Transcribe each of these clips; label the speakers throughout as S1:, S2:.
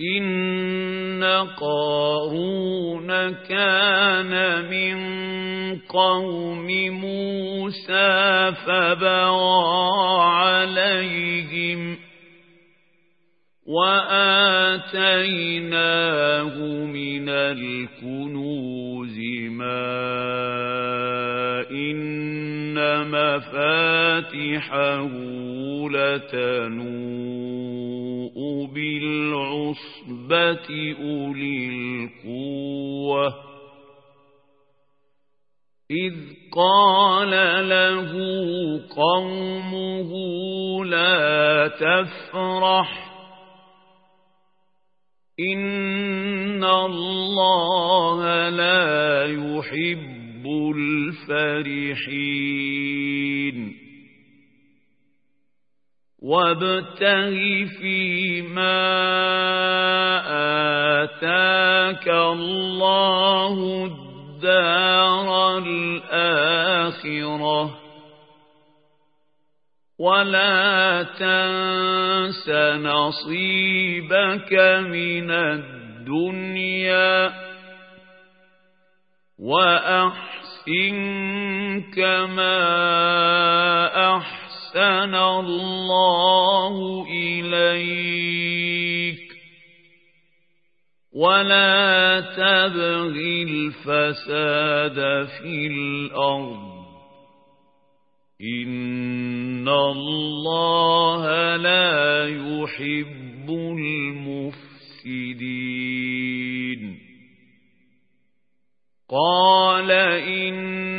S1: إن قارون كان من قوم موسى فبغى عليهم وآتيناه من الكنوز ما إن مفاتحه لتنوء بالعصبة أولي القوة. إذ قال له قومه لا تفرح إن الله لا يحب الفرحين. وابتغ فيما آتاك الله الدار الآخرة. ولا تنس نصيبك من الدنيا وأحسن كما أحسن الله إليك ولا تبغ الفساد في الأرض إن الله لا يحب المفسدين قال إنما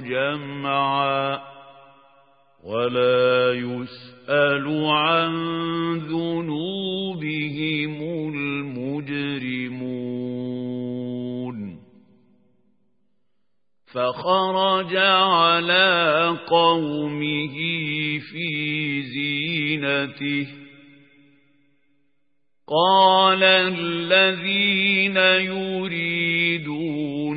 S1: جمعا ولا يسأل عن ذنوبهم المجرمون. فخرج على قومه في زينته. قال الذين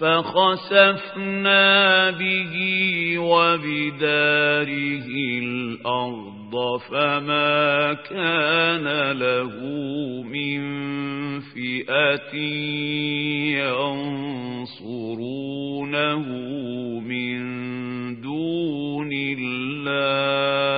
S1: فخسفنا به وبداره الأرض فما كان له من فئة ينصرونه من دون الله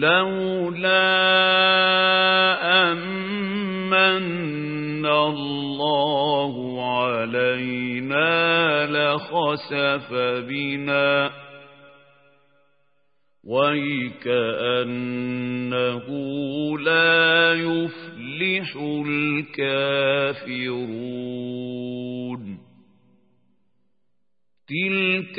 S1: لولا أمن الله علينا لخسف بنا. ويكأنه لا يفلح الكافرون. تلك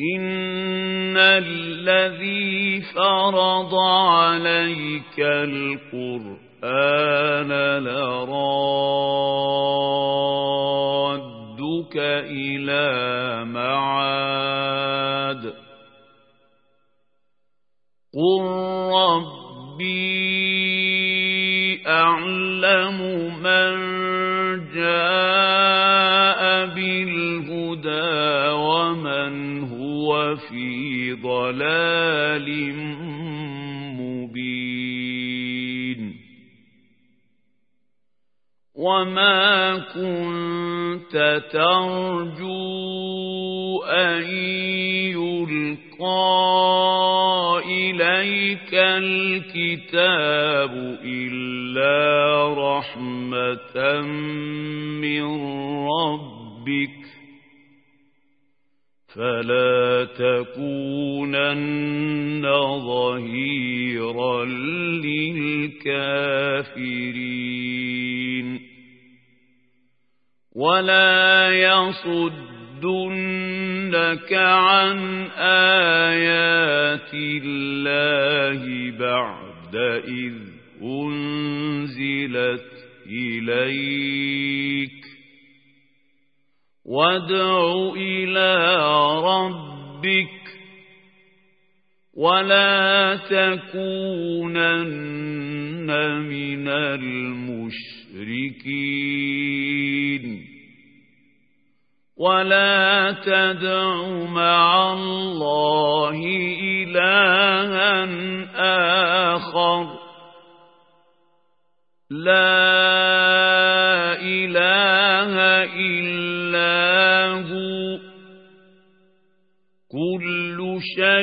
S1: إن الذي فرض عليك القرآن لرادك إلى معاد قل ربي أعلم من جاء ضلال مبين. وما كنت ترجو أن يلقى إليك الكتاب إلا رحمة من ربك. فلا تكونن ظهيرا للكافرين. ولا يصدنك عن آيات الله بعد إذ أنزلت إليك. وادع إلى ربك ولا تكونن من المشركين ولا تدع مع الله إلها آخر لا